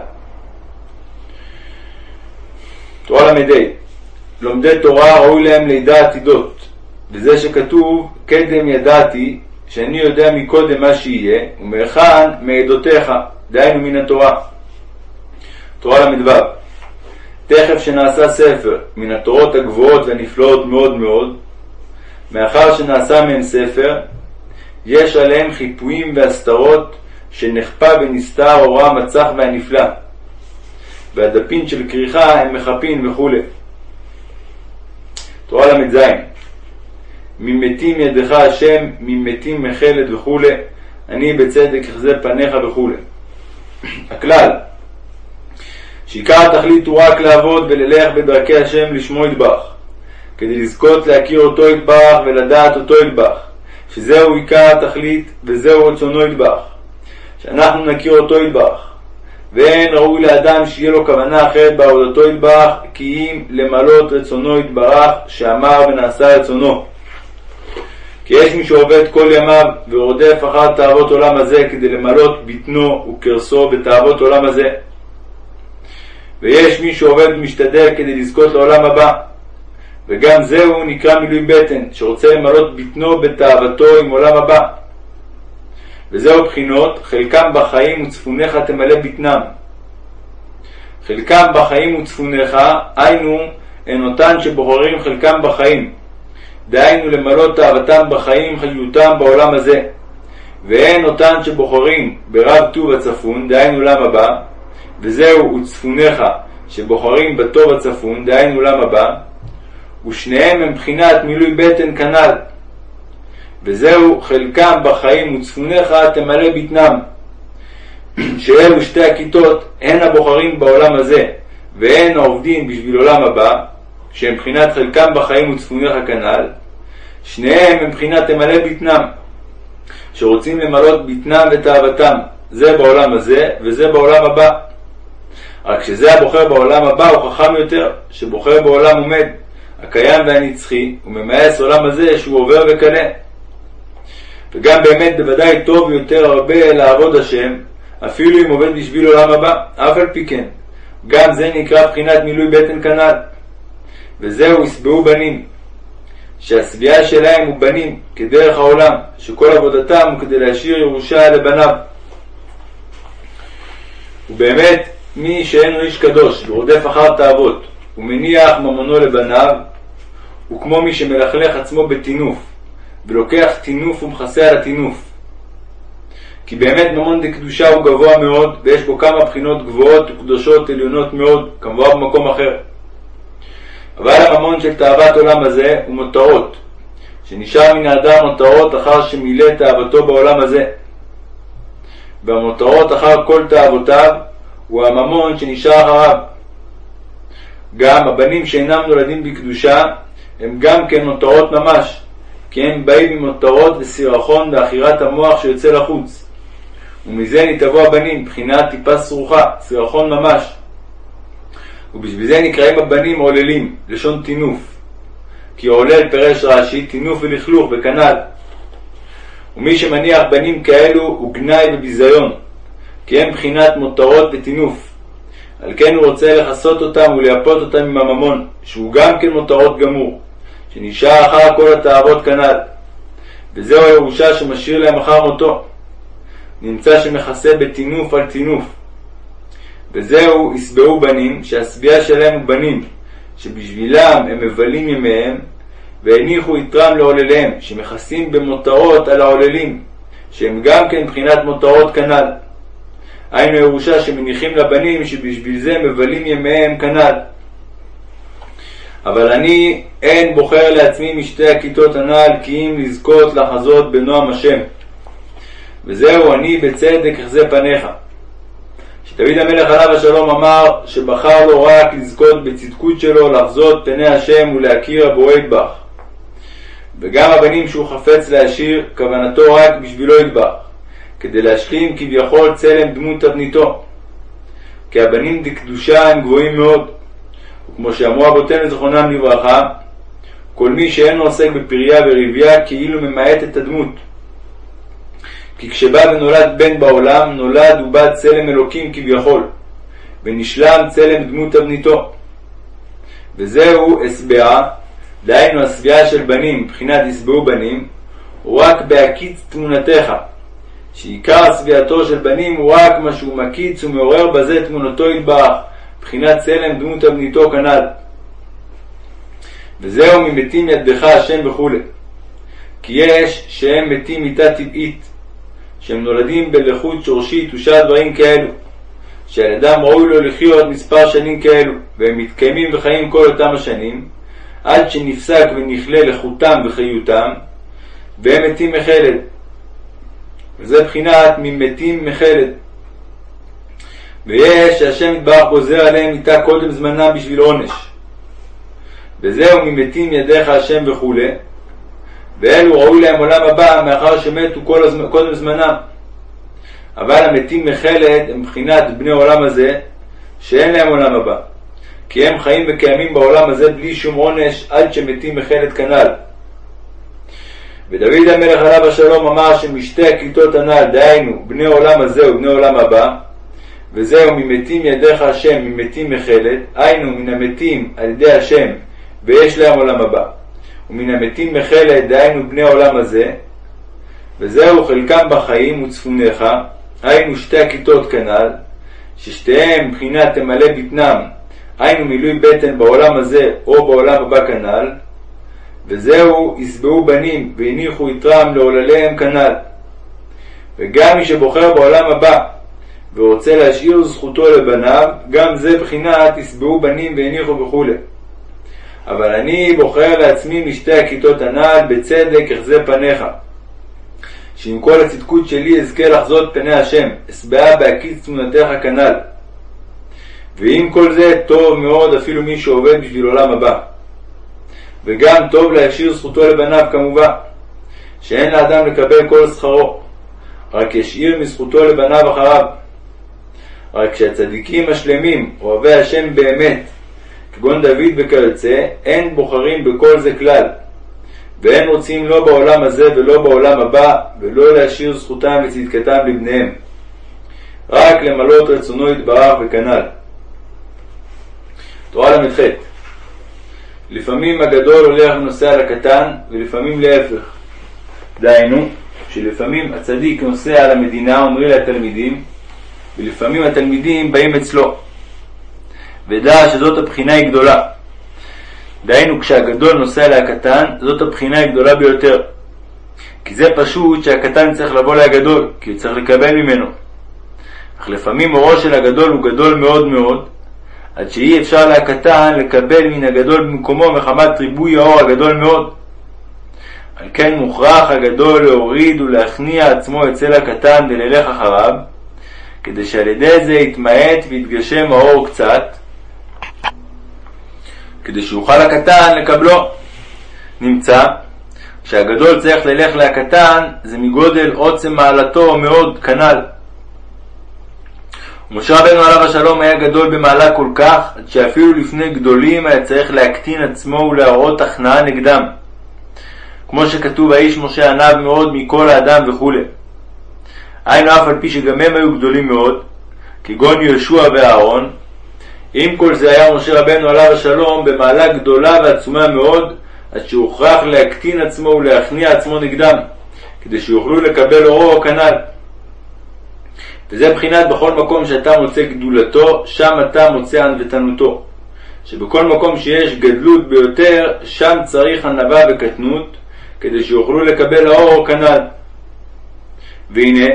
A: תורה ל"ה לומדי תורה ראוי להם לידע עתידות, וזה שכתוב קדם ידעתי, שאני יודע מקודם מה שיהיה, ומהיכן מעדותיך, דהיינו מן התורה. תורה ל"ו תכף שנעשה ספר מן התורות הגבוהות והנפלאות מאוד מאוד, מאחר שנעשה מהם ספר, יש עליהם חיפויים והסתרות שנחפה ונסתר אורם הצח והנפלא, והדפים של כריכה הם מחפין וכו'. תורה ל"ז ממתים ידך השם, ממתים מחלת וכו', אני בצדק אחזה פניך וכו'. *clears throat* הכלל שעיקר התכלית הוא רק לעבוד וללך בדרכי השם לשמו ידבח, כדי לזכות להכיר אותו ידבח ולדעת אותו ידבח, שזהו עיקר התכלית וזהו רצונו ידבח, שאנחנו נכיר אותו ידבח. ואין ראוי לאדם שיהיה לו כוונה אחרת בעבודתו ידבח, כי אם למלות רצונו יתברך, שאמר ונעשה רצונו. כי יש מי שעובד כל ימיו ורודף אחר תאוות עולם הזה כדי למלות בטנו וקרסו בתאוות עולם הזה. ויש מי שעובד ומשתדל כדי לזכות לעולם הבא. וגם זהו נקרא מילוי בטן, שרוצה למלות בטנו בתאוותו עם עולם הבא. וזהו בחינות, חלקם בחיים וצפוניך תמלא בטנם. חלקם בחיים וצפוניך, היינו, הן אותן שבוחרים חלקם בחיים. דהיינו למלות תאוותם בחיים חיותם בעולם הזה. והן אותן שבוחרים ברב טוב הצפון, דהיינו עולם הבא, וזהו וצפוניך שבוחרים בטוב הצפון, דהיינו עולם הבא, ושניהם הם בחינת מילוי בטן כנ"ל. וזהו חלקם בחיים וצפוניך תמלא בטנם. *clears throat* שאלו שתי הכיתות, הן הבוחרים בעולם הזה, והן העובדים בשביל עולם הבא, שהם בחינת חלקם בחיים וצפוניך כנ"ל, שניהם הם בחינת תמלא בטנם, שרוצים למלות בטנם ותאוותם, זה בעולם הזה וזה בעולם הבא. רק שזה הבוחר בעולם הבא הוא חכם יותר, שבוחר בעולם עומד, הקיים והנצחי, וממאס עולם הזה שהוא עובר וקלה. וגם באמת בוודאי טוב יותר הרבה לעבוד השם, אפילו אם עובד בשביל עולם הבא, אף על פי כן. גם זה נקרא בחינת מילוי בטן כנ"ל. וזהו ישבעו בנים, שהשביעה שלהם הוא בנים, כדרך העולם, שכל עבודתם הוא כדי להשאיר ירושה לבניו. ובאמת, מי שאינו איש קדוש ורודף אחר תאוות, ומניח ממונו לבניו, הוא כמו מי שמלכלך עצמו בטינוף, ולוקח טינוף ומכסה על הטינוף. כי באמת ממון דקדושה הוא גבוה מאוד, ויש בו כמה בחינות גבוהות וקדושות עליונות מאוד, כמובן במקום אחר. אבל הממון של תאוות עולם הזה הוא מותרות, שנשאר מן האדם מותרות אחר שמילא תאוותו בעולם הזה. והמותרות אחר כל תאוותיו הוא הממון שנשאר אחריו. גם הבנים שאינם נולדים בקדושה הם גם כן מותרות ממש, כי הם באים ממותרות וסירחון ועכירת המוח שיוצא לחוץ. ומזה נתבעו הבנים, בחינת טיפה סרוחה, סירחון ממש. ובשביל זה נקראים הבנים עוללים, לשון טינוף. כי עולל פירש רש"י, טינוף ולכלוך, וכנ"ל. ומי שמניח בנים כאלו הוא גנאי וביזיון, כי הם בחינת מותרות וטינוף. על כן הוא רוצה לכסות אותם ולייפות אותם עם הממון, שהוא גם כן מותרות גמור, שנשאר אחר כל התאוות כנ"ל. וזהו הירושה שמשאיר להם אחר מותו. נמצא שמכסה בטינוף על טינוף. וזהו ישבעו בנים, שהשביעה שלהם הוא בנים, שבשבילם הם מבלים ימיהם, והניחו יתרם לעולליהם, שמכסים במותרות על העוללים, שהם גם כן מבחינת מותרות כנ"ל. היינו ירושה שמניחים לבנים שבשביל זה מבלים ימיהם כנ"ל. אבל אני אין בוחר לעצמי משתי הכיתות הנ"ל כי אם לזכות לחזות בנועם השם. וזהו אני בצדק אחזה פניך. שדוד המלך עליו השלום אמר שבחר לו רק לזכות בצדקות שלו לחזות פני השם ולהכיר הבורא ידבח. וגם הבנים שהוא חפץ להשאיר, כוונתו רק בשבילו ידבח, כדי להשלים כביכול צלם דמות תבניתו. כי הבנים דקדושה הם גבוהים מאוד, וכמו שאמרו אבותינו זכרונם לברכה, כל מי שאינו עוסק בפריה וריביה כאילו ממעט את הדמות. כי כשבא ונולד בן בעולם, נולד ובא צלם אלוקים כביכול, ונשלם צלם דמות תבניתו. וזהו אסבעה, דהיינו השביעה של בנים, מבחינת ישבעו בנים, רק בהקיץ תמונתך, שעיקר שביעתו של בנים הוא רק מה שהוא מקיץ ומעורר בזה תמונתו יתברך, מבחינת צלם דמות תבניתו כנ"ל. וזהו ממתים ידך השם וכולי. כי יש שהם מתים מיתה טבעית, שהם נולדים בלכות שורשית ושאר דברים כאלו, שעל ידם ראוי לו לחיות מספר שנים כאלו, והם מתקיימים וחיים כל אותם השנים, עד שנפסק ונכלה לחותם וחיותם, והם מתים מחלד. וזה בחינת ממתים מחלד. ויש שהשם יתברך גוזר עליהם איתה קודם זמנם בשביל עונש. וזהו ממתים ידיך השם וכולי, ואלו ראוי להם עולם הבא מאחר שמתו כל הזמ... קודם זמנם. אבל המתים מחלד הם מבחינת בני עולם הזה, שאין להם עולם הבא. כי הם חיים וקיימים בעולם הזה בלי שום עונש עד שמתים מחלד כנ"ל. ודוד המלך עליו השלום אמר שמשתי הכיתות הנ"ל, דהיינו בני עולם הזה ובני עולם הבא, וזהו ממתים ידיך השם ממתים מחלד, היינו מן המתים על ידי השם ויש להם עולם הבא. ומן המתים מחלד, דהיינו בני העולם הזה, וזהו חלקם בחיים וצפוניך, היינו שתי הכיתות כנ"ל, ששתיהם מבחינת תמלא בטנם, היינו מילוי בטן בעולם הזה או בעולם הבא כנ"ל, וזהו ישבעו בנים והניחו יתרם לעולליהם כנ"ל. וגם מי שבוחר בעולם הבא ורוצה להשאיר זכותו לבניו, גם זה בחינת ישבעו בנים והניחו וכולי. אבל אני בוחר לעצמי משתי הכיתות הנ"ל בצדק אחזה פניך. שעם כל הצדקות שלי אזכה לחזות פני השם, אשבעה בהקיץ תמונתך כנ"ל. ועם כל זה טוב מאוד אפילו מי שעובד בשביל עולם הבא. וגם טוב להשאיר זכותו לבניו כמובן, שאין לאדם לקבל כל שכרו, רק ישאיר מזכותו לבניו אחריו. רק שהצדיקים השלמים, אוהבי השם באמת, כגון דוד וכיוצא, אין בוחרים בכל זה כלל, ואין רוצים לא בעולם הזה ולא בעולם הבא, ולא להשאיר זכותם וצדקתם לבניהם, רק למלות רצונו יתברך וכנ"ל. תורה ל"ח לפעמים הגדול הולך ונוסע לקטן, ולפעמים להפך. דהיינו, שלפעמים הצדיק נוסע על המדינה, אומרים לתלמידים, ולפעמים התלמידים באים אצלו. ודע שזאת הבחינה היא גדולה. דהיינו, כשהגדול נוסע להקטן, זאת הבחינה הגדולה ביותר. כי זה פשוט שהקטן צריך לבוא להגדול, כי הוא צריך לקבל ממנו. אך לפעמים אורו של הגדול הוא גדול מאוד מאוד, עד שאי אפשר להקטן לקבל מן הגדול במקומו מחמת ריבוי האור הגדול מאוד. על כן מוכרח הגדול להוריד ולהכניע עצמו אצל הקטן וללך אחריו, כדי שעל ידי זה יתמעט ויתגשם האור קצת, כדי שיוכל הקטן לקבלו. נמצא שהגדול צריך ללך להקטן זה מגודל עוצם מעלתו מאוד כנ"ל. משה רבנו עליו השלום היה גדול במעלה כל כך, עד שאפילו לפני גדולים היה צריך להקטין עצמו ולהראות הכנעה נגדם. כמו שכתוב, האיש משה ענב מאוד מכל האדם וכו'. היינו אף על פי שגם הם היו גדולים מאוד, כגון יהושע ואהרון, עם כל זה היה משה רבנו עליו השלום במעלה גדולה ועצומה מאוד, עד שהוכרח להקטין עצמו ולהכניע עצמו נגדם, כדי שיוכלו לקבל אורו כנ"ל. וזה בחינת בכל מקום שאתה מוצא גדולתו, שם אתה מוצא ענוותנותו. שבכל מקום שיש גדלות ביותר, שם צריך ענווה וקטנות, כדי שיוכלו לקבל האור כנ"ל. והנה,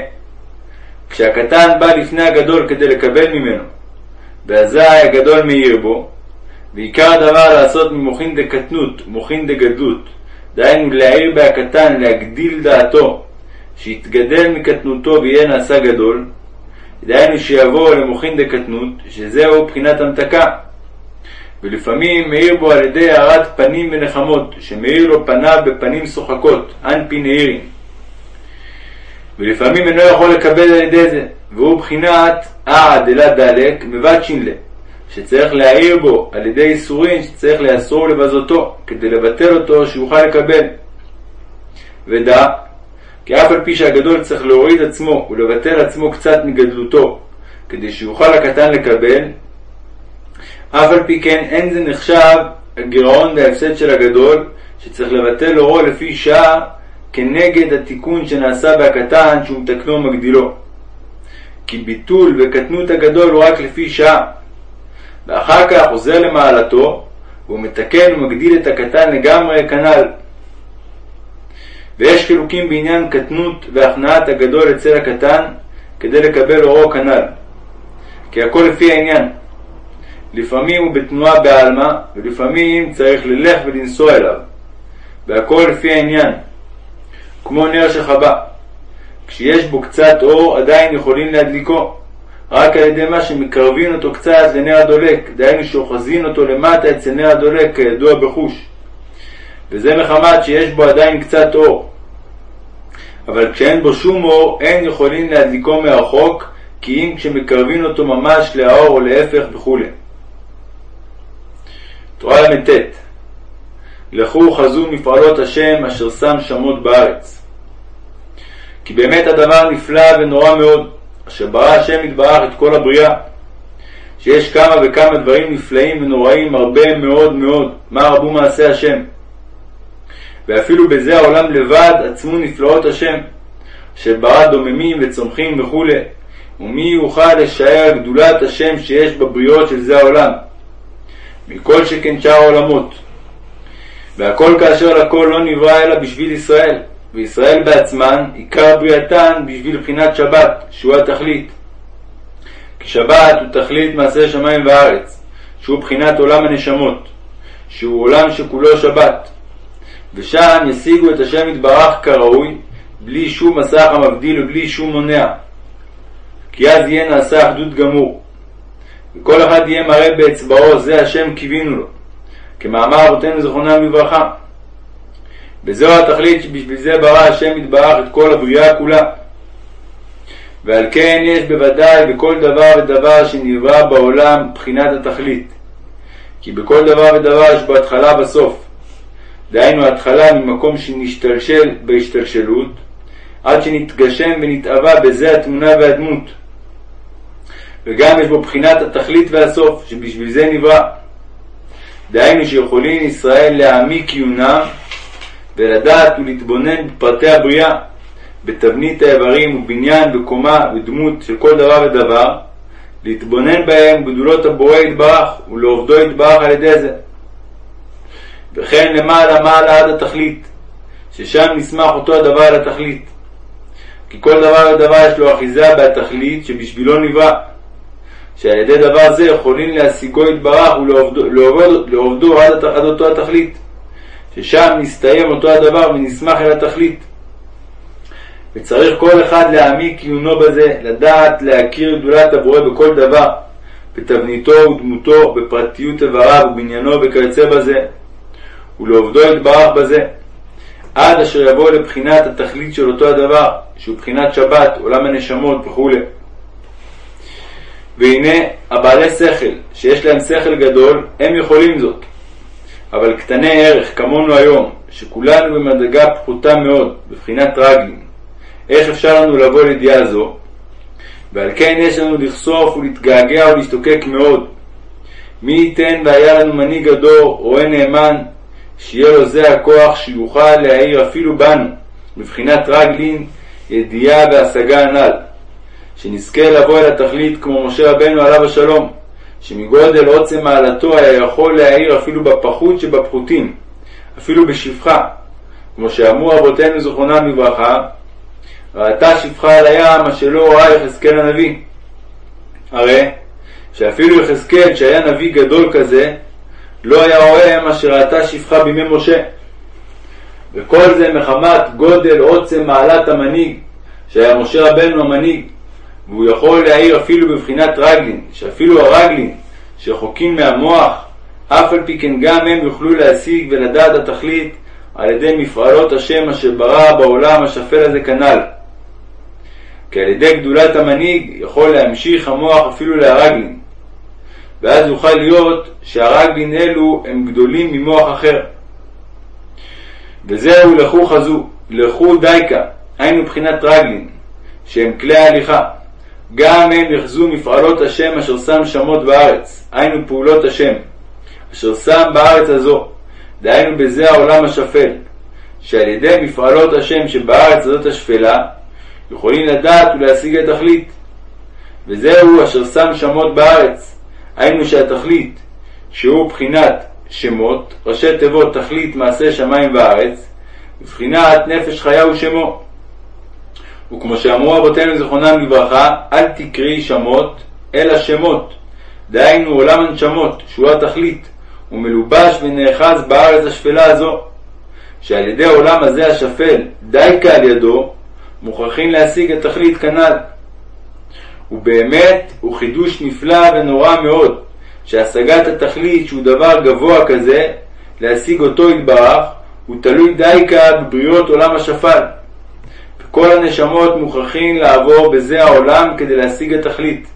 A: כשהקטן בא לפני הגדול כדי לקבל ממנו, ואזי הגדול מאיר בו, ועיקר הדבר לעשות ממוחין דקטנות ומוחין דגדלות, דהיינו להעיר בהקטן, להגדיל דעתו, שיתגדל מקטנותו ויהיה נעשה גדול, דהיינו שיבוא למוחין דקטנות, שזהו בחינת המתקה. ולפעמים מאיר בו על ידי הארת פנים ונחמות, שמאיר לו פניו בפנים שוחקות, אנפי נהירים. ולפעמים אינו יכול לקבל על ידי זה, והוא בחינת אה דלה דלק מבד שינלה, שצריך להעיר בו על ידי איסורים שצריך לאסור לבזותו, כדי לבטל אותו שיוכל לקבל. ודע, כי אף על פי שהגדול צריך להוריד עצמו ולבטל עצמו קצת מגדלותו, כדי שיוכל הקטן לקבל, אף על פי כן אין זה נחשב הגירעון וההפסד של הגדול, שצריך לבטל אורו לפי שעה כנגד התיקון שנעשה בהקטן שהוא מתקנו ומגדילו. כי ביטול וקטנות הגדול הוא רק לפי שעה, ואחר כך חוזר למעלתו, והוא מתקן ומגדיל את הקטן לגמרי כנ"ל. ויש חילוקים בעניין קטנות והכנעת הגדול אצל הקטן כדי לקבל אורו כנ"ל. כי הכל לפי העניין. לפעמים הוא בתנועה בעלמא, ולפעמים צריך ללך ולנסוע אליו. והכל לפי העניין. כמו נר שכבה. כשיש בו קצת אור, עדיין יכולים להדליקו. רק על ידי מה שמקרבין אותו קצת לנר הדולק, דהיינו שאוחזין אותו למטה אצל נר הדולק, כידוע בחוש. וזה מחמת שיש בו עדיין קצת אור. אבל כשאין בו שום אור, אין יכולים להדליקו מרחוק, כי אם כשמקרבין אותו ממש לאור או להפך וכו'. תורה ל"ט לכו חזו מפעלות השם אשר שם שמות בארץ. כי באמת הדבר נפלא ונורא מאוד, אשר ברא השם יתברך את כל הבריאה, שיש כמה וכמה דברים נפלאים ונוראים הרבה מאוד מאוד, מה רבו מעשי השם. ואפילו בזה העולם לבד עצמו נפלאות השם, שברא דוממים וצומחים וכו', ומי יוכל לשער גדולת השם שיש בבריאות של זה העולם, מכל שכן שאר העולמות. והכל כאשר לכל לא נברא אלא בשביל ישראל, וישראל בעצמן עיקר בריאתן בשביל בחינת שבת, שהוא התכלית. כי שבת הוא תכלית מעשה שמיים וארץ, שהוא בחינת עולם הנשמות, שהוא עולם שכולו שבת. ושם ישיגו את השם יתברך כראוי, בלי שום מסך המבדיל ובלי שום מונע. כי אז יהיה נעשה אחדות גמור. וכל אחד יהיה מראה באצבעו, זה השם קיווינו לו. כמאמר אבותינו זכרונם לברכה. וזהו התכלית שבשביל זה ברא השם יתברך את כל הבריאה כולה. ועל כן יש בוודאי בכל דבר ודבר שנברא בעולם בחינת התכלית. כי בכל דבר ודבר יש בו התחלה בסוף. דהיינו התחלה ממקום שנשתלשל בהשתלשלות, עד שנתגשם ונתאווה בזה התמונה והדמות. וגם יש בו בחינת התכלית והסוף, שבשביל זה נברא. דהיינו שיכולים ישראל להעמיק עיונם ולדעת ולהתבונן בפרטי הבריאה, בתבנית האיברים ובניין וקומה ודמות של כל דבר ודבר, להתבונן בהם בגדולות הבורא יתברך ולעובדו יתברך על ידי זה. וכן למעלה מעלה עד התכלית, ששם נסמך אותו הדבר על התכלית. כי כל דבר ודבר יש לו אחיזה בתכלית שבשבילו נברא, שעל ידי דבר זה יכולים להשיגו יתברך ולעובדו עד, עד אותו התכלית. ששם נסתיים אותו הדבר ונסמך אל התכלית. וצריך כל אחד להעמיק עיונו בזה, לדעת להכיר גדולת הבורא בכל דבר, בתבניתו ודמותו, בפרטיות איבריו ובניינו וכיוצא בזה, ולעובדו יתברך בזה, עד אשר יבוא לבחינת התכלית של אותו הדבר, שהוא בחינת שבת, עולם הנשמות וכו'. והנה הבעלי שכל, שיש להם שכל גדול, הם יכולים זאת. אבל קטני ערך כמונו היום, שכולנו במדרגה פחותה מאוד, בבחינת רגלים, איך אפשר לנו לבוא לידיעה זו? ועל כן יש לנו לחשוף ולהתגעגע ולהשתוקק מאוד. מי ייתן והיה לנו מנהיג הדור, רועה נאמן, שיהיה לו זה הכוח שיוכל להעיר אפילו בנו, בבחינת רגלין, ידיעה והשגה הנ"ל. שנזכה לבוא אל התכלית כמו משה רבנו עליו השלום, שמגודל עוצם מעלתו היה יכול להאיר אפילו בפחות שבפחותים, אפילו בשפחה, כמו שאמרו אבותינו זכרונם לברכה, ראתה שפחה על הים מה שלא ראה יחזקאל הנביא. הרי שאפילו יחזקאל שהיה נביא גדול כזה, לא היה רואה מה שראתה שפחה בימי משה. וכל זה מחמת גודל עוצם מעלת המנהיג, שהיה משה רבנו המנהיג, והוא יכול להעיר אפילו בבחינת רגלין, שאפילו הרגלין שרחוקים מהמוח, אף על פי כן גם הם יוכלו להשיג ולדעת התכלית על ידי מפעלות השם אשר ברא בעולם השפל הזה כנ"ל. כי על ידי גדולת המנהיג יכול להמשיך המוח אפילו להרגלין, ואז יוכל להיות שהרגלין אלו הם גדולים ממוח אחר. וזהו לכו חזו, לכו דייקה, היינו מבחינת רגלין, שהם כלי ההליכה. גם הם יחזו מפעלות השם אשר שם שמות בארץ, היינו פעולות השם, אשר שם בארץ הזו, דהיינו בזה העולם השפל, שעל ידי מפעלות השם שבארץ הזאת השפלה, יכולים לדעת ולהשיג את התכלית. וזהו אשר שם שמות בארץ, היינו שהתכלית, שהוא בחינת שמות, ראשי תיבות תכלית מעשה שמיים וארץ, בבחינת נפש חיה ושמו. וכמו שאמרו אבותינו זיכרונם לברכה, אל תקראי שמות, אלא שמות. דהיינו עולם הנשמות, שהוא התכלית, הוא מלובש ונאחז בארץ השפלה הזו, שעל ידי העולם הזה השפל, די כעל ידו, מוכרחים להשיג את תכלית כנ"ל. ובאמת הוא חידוש נפלא ונורא מאוד, שהשגת התכלית שהוא דבר גבוה כזה, להשיג אותו יתברך, הוא תלוי דייקה בבריאות עולם השפל. וכל הנשמות מוכרחים לעבור בזה העולם כדי להשיג את תכלית.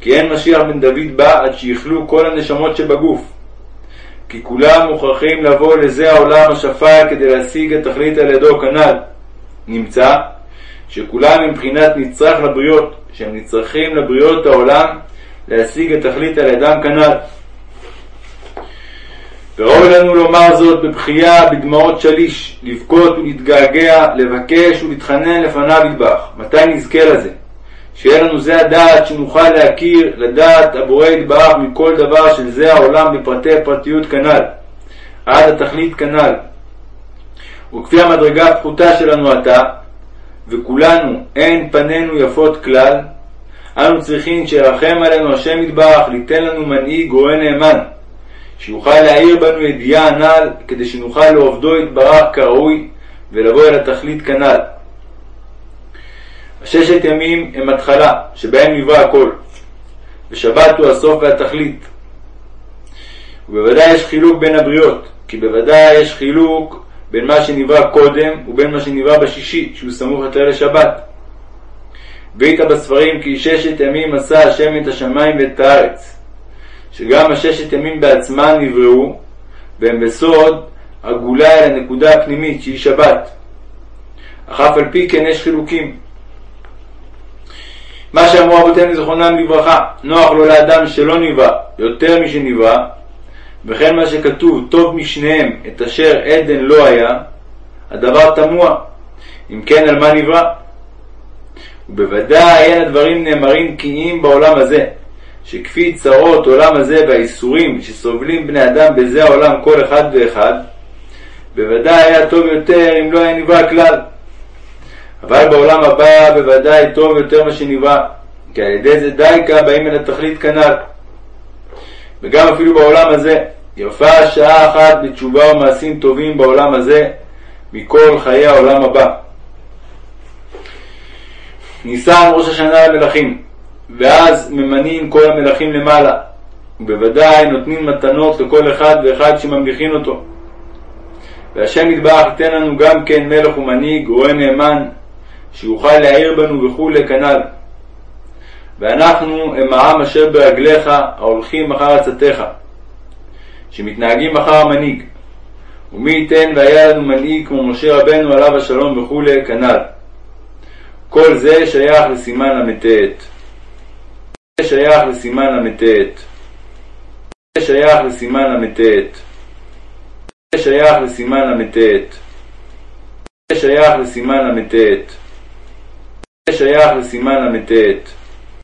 A: כי אין משיח בן דוד בא עד שיכלו כל הנשמות שבגוף. כי כולם מוכרחים לבוא לזה העולם השפל כדי להשיג את תכלית על ידו כנ"ל. נמצא שכולם מבחינת נצרך לבריות, שהם נצרכים לבריות העולם להשיג את תכלית על ידם כנ"ל. וראוי לנו לומר זאת בבכייה, בדמעות שליש, לבכות ולהתגעגע, לבקש ולהתחנן לפניו ידבח. מתי נזכה לזה? שיהיה לנו זה הדעת שנוכל להכיר, לדעת הבורא יתברך מכל דבר של זה העולם בפרטי הפרטיות כנ"ל, עד התכלית כנ"ל. וכפי המדרגה הפחותה שלנו עתה, וכולנו אין פנינו יפות כלל, אנו צריכים שירחם עלינו השם יתברך, ליתן לנו מנהיג רועה נאמן, שיוכל להאיר בנו ידיעה הנ"ל, כדי שנוכל לעובדו יתברך כראוי, ולבוא אל התכלית כנ"ל. הששת ימים הם התחלה, שבהם נברא הכל, ושבת הוא הסוף והתכלית. ובוודאי יש חילוק בין הבריות, כי בוודאי יש חילוק בין מה שנברא קודם ובין מה שנברא בשישי, שהוא סמוך יותר לשבת. ואית בספרים כי ששת ימים עשה השם את השמיים ואת הארץ, שגם הששת ימים בעצמם נבראו, והם בסוד הגולה אל הנקודה הפנימית שהיא שבת. אך אף על פי כן יש חילוקים. מה שאמרו אבותינו זכרונם לברכה, נוח לו לאדם שלא נברא יותר משנברא, וכן מה שכתוב טוב משניהם את אשר עדן לא היה, הדבר תמוה. אם כן, על מה נברא? ובוודאי אין הדברים נאמרים כי בעולם הזה, שכפי צרות עולם הזה והאיסורים שסובלים בני אדם בזה העולם כל אחד ואחד, בוודאי היה טוב יותר אם לא היה נברא כלל. אבל בעולם הבא בוודאי טוב יותר מה שנברא, כי על ידי זה דייקה באים אל התכלית כנ"ל. וגם אפילו בעולם הזה, יפה שעה אחת בתשובה ומעשים טובים בעולם הזה, מכל חיי העולם הבא. ניסן ראש השנה למלכים, ואז ממנים כל המלכים למעלה, ובוודאי נותנים מתנות לכל אחד ואחד שממליכין אותו. והשם יתברך ייתן לנו גם כן מלך ומנהיג, רועה נאמן, שיוכל להעיר בנו וכולי כנ"ל. ואנחנו הם העם אשר ברגליך, ההולכים אחר עצתך, שמתנהגים אחר המנהיג. ומי ייתן והיה לנו מנהיג כמו משה רבנו עליו השלום וכולי כנ"ל. כל זה שייך לסימן ל"ט. זה שייך לסימן ל"ט. זה שייך לסימן ל"ט. זה שייך לסימן ל"ט. זה שייך לסימן ל"ט. זה שייך לסימן ל"ט.